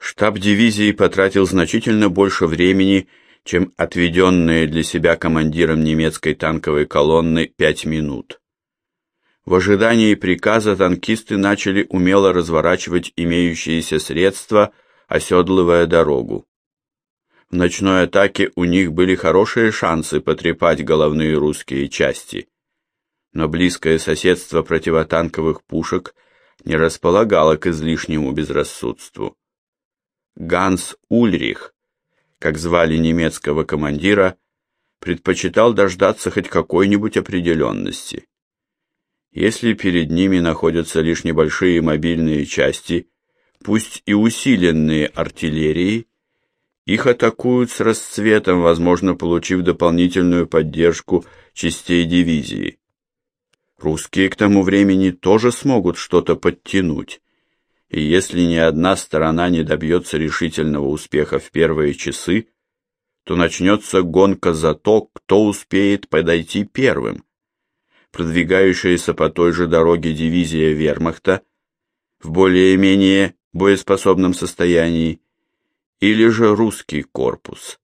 Штаб дивизии потратил значительно больше времени, чем отведенные для себя командиром немецкой танковой колонны пять минут. В ожидании приказа танкисты начали умело разворачивать имеющиеся средства, оседлывая дорогу. В ночной атаке у них были хорошие шансы потрепать головные русские части. Но близкое соседство противотанковых пушек не располагало к излишнему безрассудству. Ганс Ульрих, как звали немецкого командира, предпочитал дождаться хоть какой-нибудь определенности. Если перед ними находятся лишь небольшие мобильные части, пусть и усиленные артиллерией, их атакуют с расцветом, возможно, получив дополнительную поддержку частей дивизии. Русские к тому времени тоже смогут что-то подтянуть, и если ни одна сторона не добьется решительного успеха в первые часы, то начнется гонка за то, кто успеет подойти первым. Продвигающаяся по той же дороге дивизия вермахта в более-менее боеспособном состоянии или же русский корпус.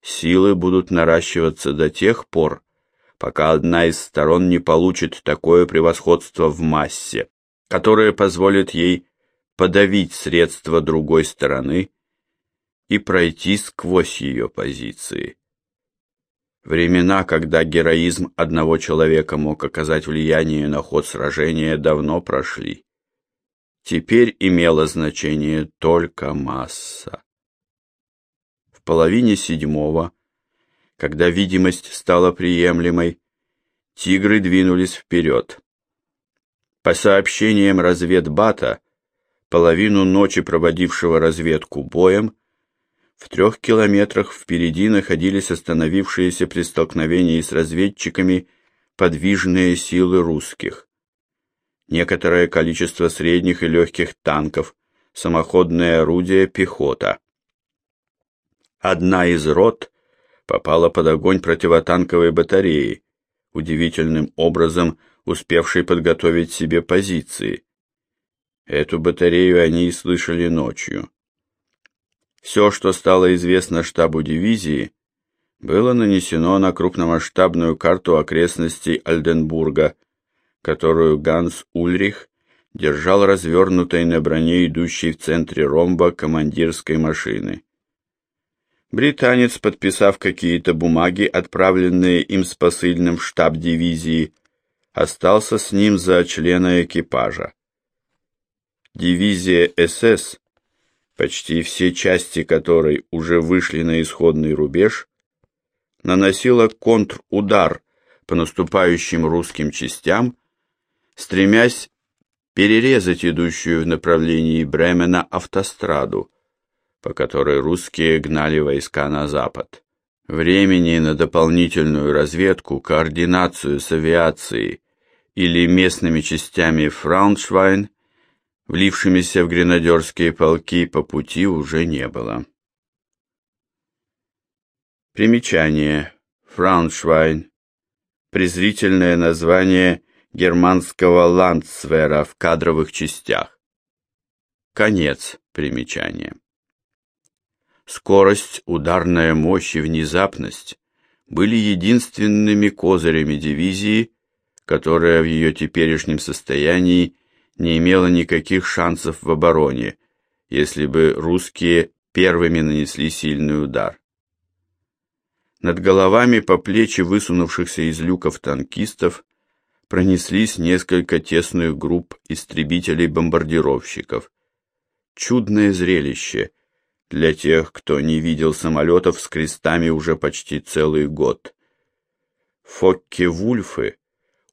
Силы будут наращиваться до тех пор, пока одна из сторон не получит такое превосходство в массе, которое позволит ей подавить средства другой стороны и пройти сквозь ее позиции. Времена, когда героизм одного человека мог оказать влияние на ход сражения, давно прошли. Теперь имело значение только масса. В половине седьмого, когда видимость стала приемлемой, тигры двинулись вперед. По сообщениям разведбата, половину ночи проводившего разведку боем, в трех километрах впереди находились остановившиеся при столкновении с разведчиками подвижные силы русских некоторое количество средних и легких танков, самоходное орудие пехота. Одна из рот попала под огонь противотанковой батареи, удивительным образом успевшей подготовить себе позиции. Эту батарею они и слышали ночью. Все, что стало известно штабу дивизии, было нанесено на крупномасштабную карту окрестностей Альденбурга – которую Ганс Ульрих держал развернутой на броне идущей в центре ромба командирской машины. Британец, подписав какие-то бумаги, отправленные им с посыльным в штаб дивизии, остался с ним за члена экипажа. Дивизия СС, почти все части которой уже вышли на исходный рубеж, наносила контрудар по наступающим русским частям стремясь перерезать идущую в направлении Бремена автостраду, по которой русские гнали войска на запад. Времени на дополнительную разведку, координацию с авиацией или местными частями Фрауншвайн, влившимися в гренадерские полки, по пути уже не было. Примечание. Фрауншвайн. Презрительное название германского ландсвера в кадровых частях. Конец примечания. Скорость, ударная мощь и внезапность были единственными козырями дивизии, которая в ее теперешнем состоянии не имела никаких шансов в обороне, если бы русские первыми нанесли сильный удар. Над головами по плечи высунувшихся из люков танкистов пронеслись несколько тесных групп истребителей-бомбардировщиков. Чудное зрелище для тех, кто не видел самолетов с крестами уже почти целый год. Фокке-вульфы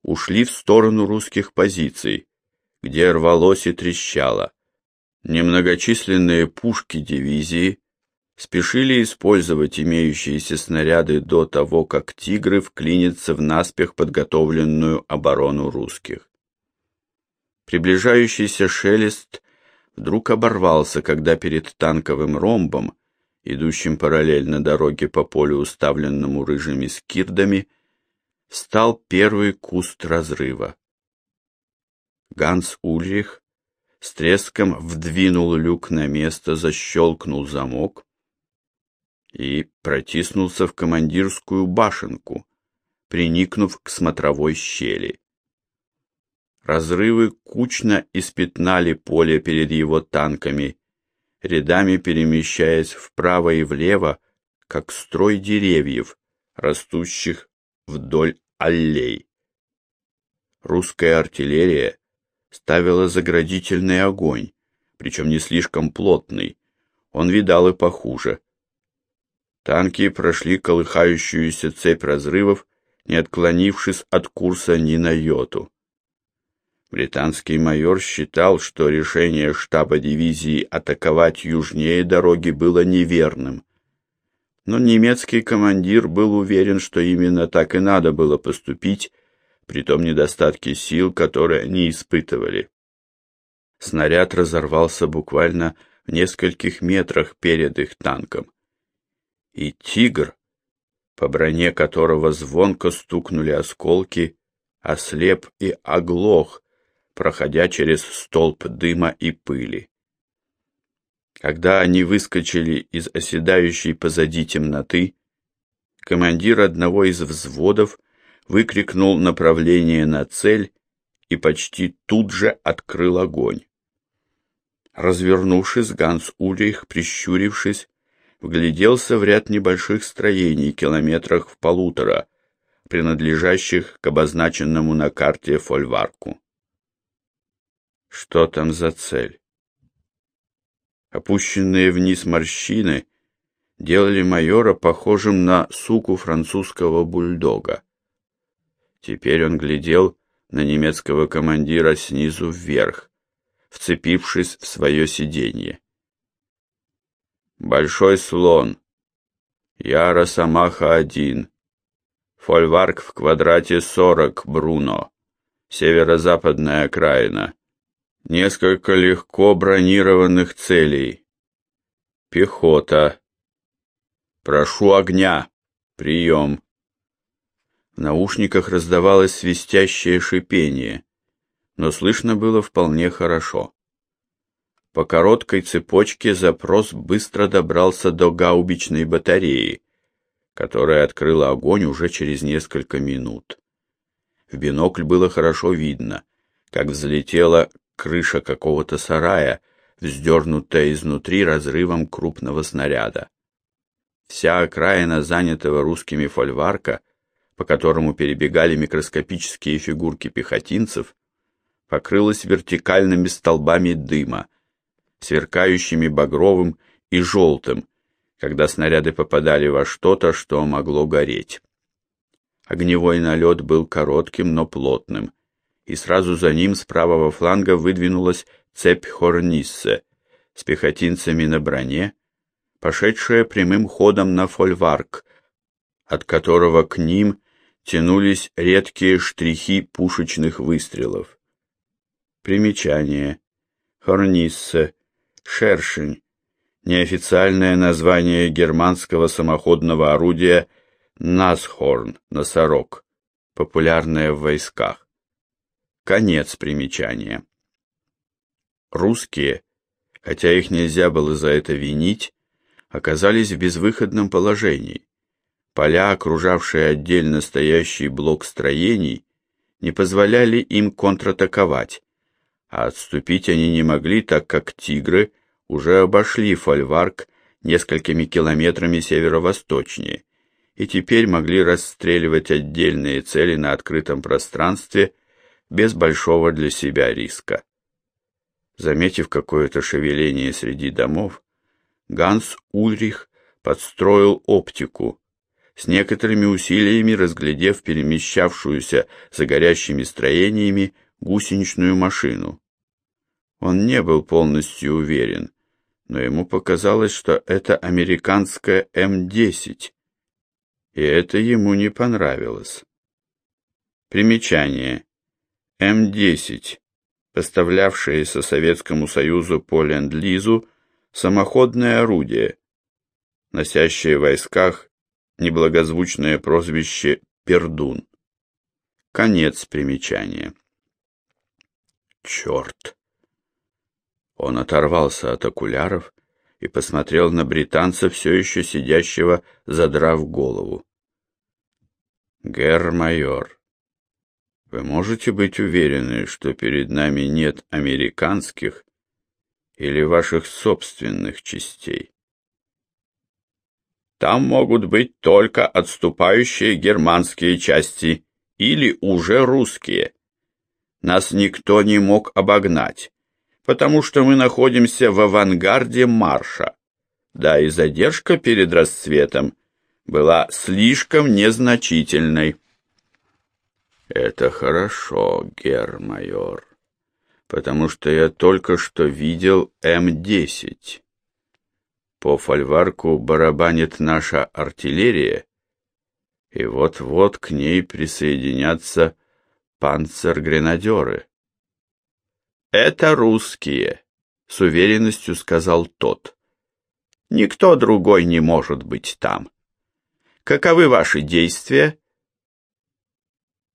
ушли в сторону русских позиций, где рвалось и трещало. Немногочисленные пушки дивизии спешили использовать имеющиеся снаряды до того, как «Тигры» вклинятся в наспех подготовленную оборону русских. Приближающийся шелест вдруг оборвался, когда перед танковым ромбом, идущим параллельно дороге по полю, уставленному рыжими скирдами, стал первый куст разрыва. Ганс Ульрих с треском вдвинул люк на место, защелкнул замок и протиснулся в командирскую башенку, приникнув к смотровой щели. Разрывы кучно испятнали поле перед его танками, рядами перемещаясь вправо и влево, как строй деревьев, растущих вдоль аллей. Русская артиллерия ставила заградительный огонь, причем не слишком плотный, он видал и похуже. Танки прошли колыхающуюся цепь разрывов, не отклонившись от курса ни на йоту. Британский майор считал, что решение штаба дивизии атаковать южнее дороги было неверным. Но немецкий командир был уверен, что именно так и надо было поступить, при том недостатке сил, которые они испытывали. Снаряд разорвался буквально в нескольких метрах перед их танком. И «Тигр», по броне которого звонко стукнули осколки, ослеп и оглох, проходя через столб дыма и пыли. Когда они выскочили из оседающей позади темноты, командир одного из взводов выкрикнул направление на цель и почти тут же открыл огонь. Развернувшись, Ганс Ульрих, прищурившись, вгляделся в ряд небольших строений километрах в полутора, принадлежащих к обозначенному на карте фольварку. Что там за цель? Опущенные вниз морщины делали майора похожим на суку французского бульдога. Теперь он глядел на немецкого командира снизу вверх, вцепившись в свое сиденье. Большой слон. Я Росомаха-1. Фольварк в квадрате 40, Бруно. Северо-западная окраина. Несколько легко бронированных целей. Пехота. Прошу огня. Прием. В наушниках раздавалось свистящее шипение, но слышно было вполне хорошо. По короткой цепочке запрос быстро добрался до гаубичной батареи, которая открыла огонь уже через несколько минут. В бинокль было хорошо видно, как взлетела крыша какого-то сарая, вздернутая изнутри разрывом крупного снаряда. Вся окраина занятого русскими фольварка по которому перебегали микроскопические фигурки пехотинцев, покрылась вертикальными столбами дыма, сверкающими багровым и желтым, когда снаряды попадали во что-то, что могло гореть. Огневой налет был коротким, но плотным, и сразу за ним с правого фланга выдвинулась цепь Хорниссе с пехотинцами на броне, пошедшая прямым ходом на фольварк, от которого к ним тянулись редкие штрихи пушечных выстрелов. Примечание. Хорниссе. Шершень. Неофициальное название германского самоходного орудия Насхорн, носорог, популярное в войсках. Конец примечания. Русские, хотя их нельзя было за это винить, оказались в безвыходном положении. Поля, окружавшие отдельно стоящий блок строений, не позволяли им контратаковать, а отступить они не могли, так как тигры уже обошли фольварк несколькими километрами северо-восточнее и теперь могли расстреливать отдельные цели на открытом пространстве без большого для себя риска. Заметив какое-то шевеление среди домов, Ганс Ульрих подстроил оптику, с некоторыми усилиями разглядев перемещавшуюся за горящими строениями гусеничную машину. Он не был полностью уверен, но ему показалось, что это американская М-10, и это ему не понравилось. Примечание. М-10, поставлявшееся Советскому Союзу по Ленд-Лизу самоходное орудие, носящее в войсках неблагозвучное прозвище Пердун. Конец примечания. Черт! Он оторвался от окуляров и посмотрел на британца, все еще сидящего, задрав голову. «Гер-майор, вы можете быть уверены, что перед нами нет американских или ваших собственных частей?» Там могут быть только отступающие германские части или уже русские. Нас никто не мог обогнать, потому что мы находимся в авангарде марша. Да и задержка перед расцветом была слишком незначительной. Это хорошо, гермайор, потому что я только что видел М-10. По фольварку барабанит наша артиллерия, и вот-вот к ней присоединятся панцергренадеры. «Это русские», — с уверенностью сказал тот. «Никто другой не может быть там. Каковы ваши действия?»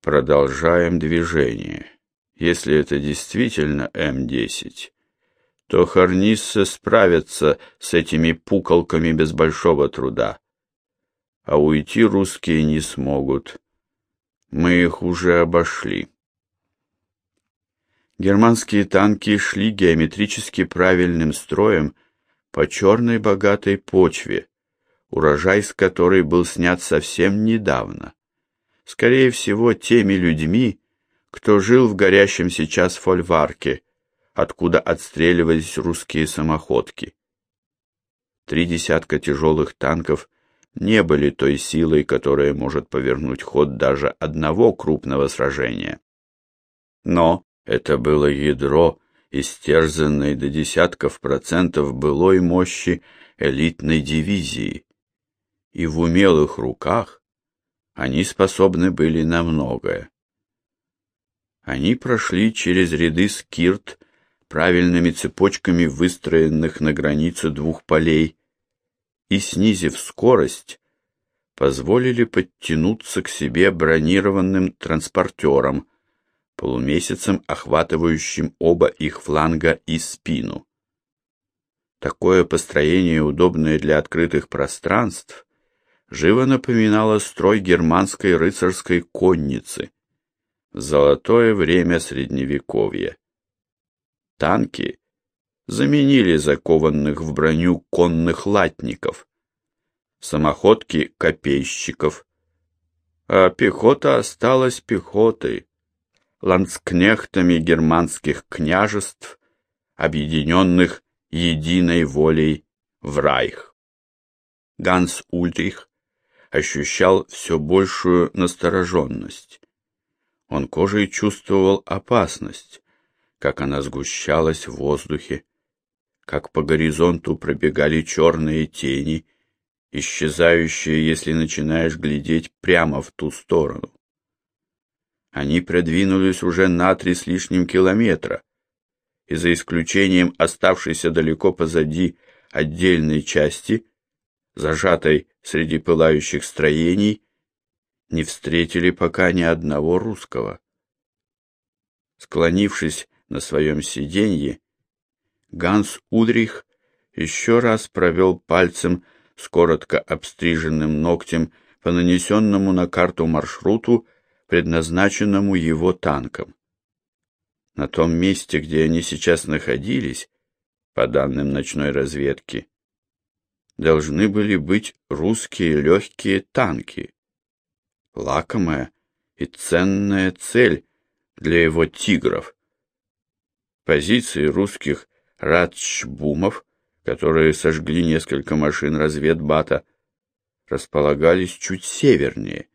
Продолжаем движение. Если это действительно М-10, то Харнисса справятся с этими пуколками без большого труда. А уйти русские не смогут. Мы их уже обошли. Германские танки шли геометрически правильным строем по черной богатой почве, урожай с которой был снят совсем недавно. Скорее всего, теми людьми, кто жил в горящем сейчас фольварке, откуда отстреливались русские самоходки. Три десятка тяжелых танков не были той силой, которая может повернуть ход даже одного крупного сражения. Но это было ядро, истерзанной до десятков процентов былой мощи элитной дивизии, и в умелых руках они способны были на многое. Они прошли через ряды скирт правильными цепочками выстроенных на границе двух полей, и, снизив скорость, позволили подтянуться к себе бронированным транспортерам, полумесяцем охватывающим оба их фланга и спину. Такое построение, удобное для открытых пространств, живо напоминало строй германской рыцарской конницы. Золотое время Средневековья. Танки заменили закованных в броню конных латников, самоходки копейщиков, а пехота осталась пехотой, ланскнехтами германских княжеств, объединенных единой волей в Райх. Ганс Ульрих ощущал все большую настороженность. Он кожей чувствовал опасность, как она сгущалась в воздухе, как по горизонту пробегали черные тени, исчезающие, если начинаешь глядеть прямо в ту сторону. Они продвинулись уже на три с лишним километра, и за исключением оставшейся далеко позади отдельной части, зажатой среди пылающих строений, не встретили пока ни одного русского. Склонившись на своем сиденье, Ганс Удрих еще раз провел пальцем с коротко обстриженным ногтем по нанесенному на карту маршруту, предназначенному его танкам. На том месте, где они сейчас находились, по данным ночной разведки, должны были быть русские легкие танки. Лакомая и ценная цель для его тигров. Позиции русских радшбумов, которые сожгли несколько машин разведбата, располагались чуть севернее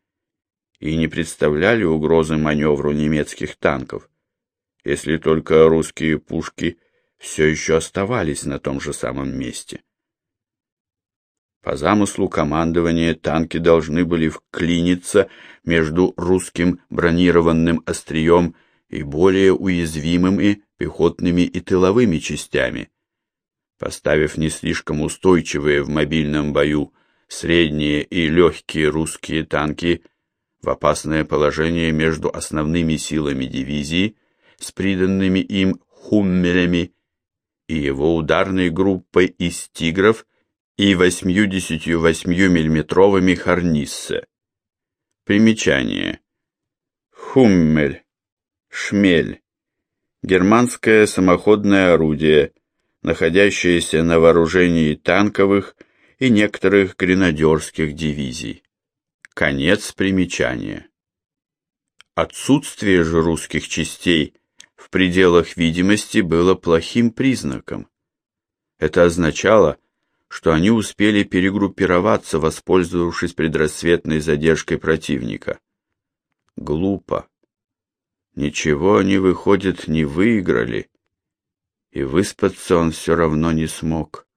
и не представляли угрозы маневру немецких танков, если только русские пушки все еще оставались на том же самом месте. По замыслу командования танки должны были вклиниться между русским бронированным острием и более уязвимыми пехотными и тыловыми частями, поставив не слишком устойчивые в мобильном бою средние и легкие русские танки в опасное положение между основными силами дивизии с приданными им хуммерами и его ударной группой из «Тигров» и 88 миллиметровыми «Харниссе». Примечание. Хуммель. Шмель. Германское самоходное орудие, находящееся на вооружении танковых и некоторых гренадерских дивизий. Конец примечания. Отсутствие же русских частей в пределах видимости было плохим признаком. Это означало, что они успели перегруппироваться, воспользовавшись предрассветной задержкой противника. Глупо. Ничего они, выходит, не выиграли, и выспаться он все равно не смог.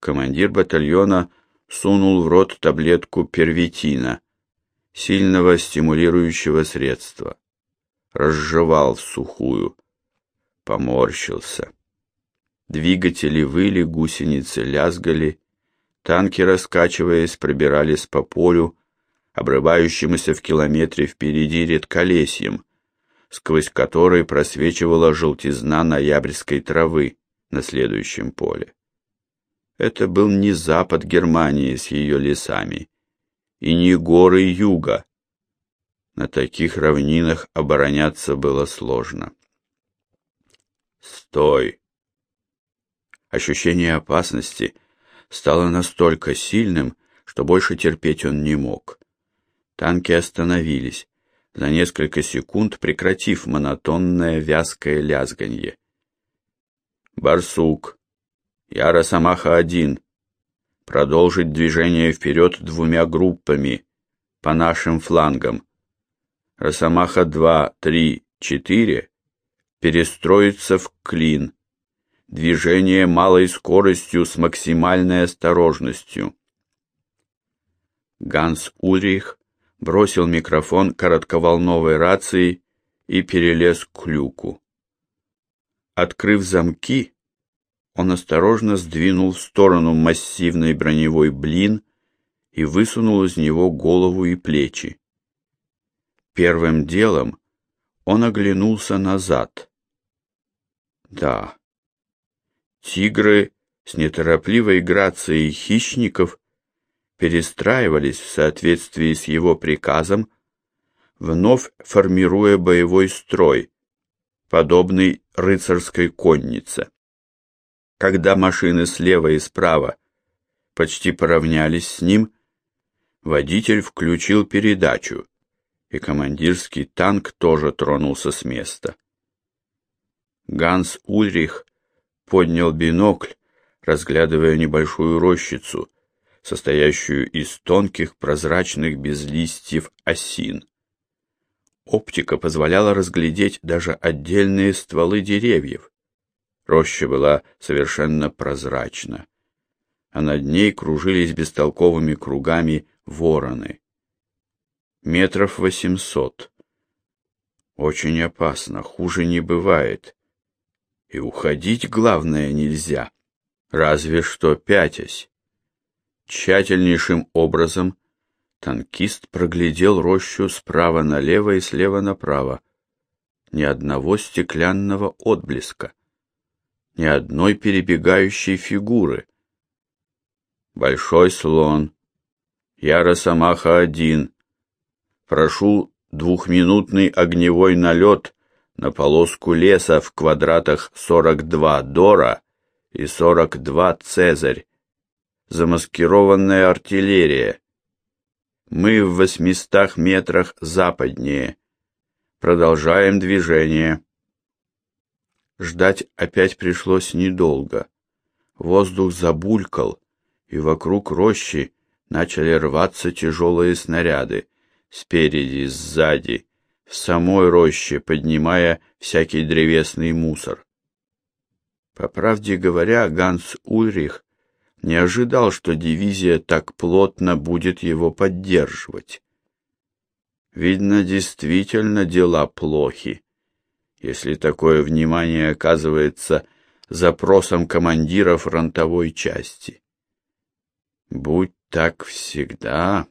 Командир батальона сунул в рот таблетку первитина, сильного стимулирующего средства. Разжевал сухую. Поморщился. Двигатели выли, гусеницы лязгали, танки, раскачиваясь, пробирались по полю, обрывающемуся в километре впереди редколесьем, сквозь который просвечивала желтизна ноябрьской травы на следующем поле. Это был не запад Германии с ее лесами, и не горы юга. На таких равнинах обороняться было сложно. «Стой!» Ощущение опасности стало настолько сильным, что больше терпеть он не мог. Танки остановились, за несколько секунд прекратив монотонное вязкое лязганье. «Барсук!» Я Росомаха-1. Продолжить движение вперед двумя группами по нашим флангам. Росомаха-2, 3, 4 перестроиться в клин. Движение малой скоростью с максимальной осторожностью. Ганс Ульрих бросил микрофон коротковолновой рации и перелез к люку. Открыв замки, он осторожно сдвинул в сторону массивный броневой блин и высунул из него голову и плечи. Первым делом он оглянулся назад. Да, тигры с неторопливой грацией хищников перестраивались в соответствии с его приказом, вновь формируя боевой строй, подобный рыцарской коннице. Когда машины слева и справа почти поравнялись с ним, водитель включил передачу, и командирский танк тоже тронулся с места. Ганс Ульрих поднял бинокль, разглядывая небольшую рощицу, состоящую из тонких прозрачных без листьев осин. Оптика позволяла разглядеть даже отдельные стволы деревьев, Роща была совершенно прозрачна, а над ней кружились бестолковыми кругами вороны. Метров восемьсот. Очень опасно, хуже не бывает. И уходить, главное, нельзя, разве что пятясь. Тщательнейшим образом танкист проглядел рощу справа налево и слева направо. Ни одного стеклянного отблеска ни одной перебегающей фигуры. Большой слон. Я Росомаха-1. Прошу двухминутный огневой налет на полоску леса в квадратах 42 Дора и 42 Цезарь. Замаскированная артиллерия. Мы в восьмистах метрах западнее. Продолжаем движение. Ждать опять пришлось недолго. Воздух забулькал, и вокруг рощи начали рваться тяжелые снаряды, спереди, сзади, в самой роще, поднимая всякий древесный мусор. По правде говоря, Ганс Ульрих не ожидал, что дивизия так плотно будет его поддерживать. Видно, действительно дела плохи если такое внимание оказывается запросом командира фронтовой части. Будь так всегда,